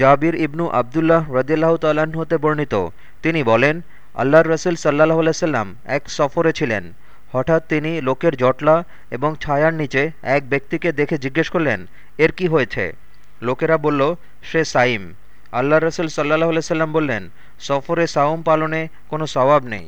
জাবির ইবনু আবদুল্লাহ রদিল্লাহ তাল্লাহ্ন হতে বর্ণিত। তিনি বলেন, আল্লাহর রসুল সাল্লাহ আলাইসাল্লাম এক সফরে ছিলেন। হঠাৎ তিনি লোকের জটলা এবং ছায়ার নিচে এক ব্যক্তিকে দেখে জিজ্ঞেস করলেন, এর কি হয়েছে? লোকেরা বলল, সে সাইম। আল্লাহ রসুল সাল্লাহ আলাইসাল্লাম বললেন, সফরে সাওম পালনে কোনো সওয়াব নেই।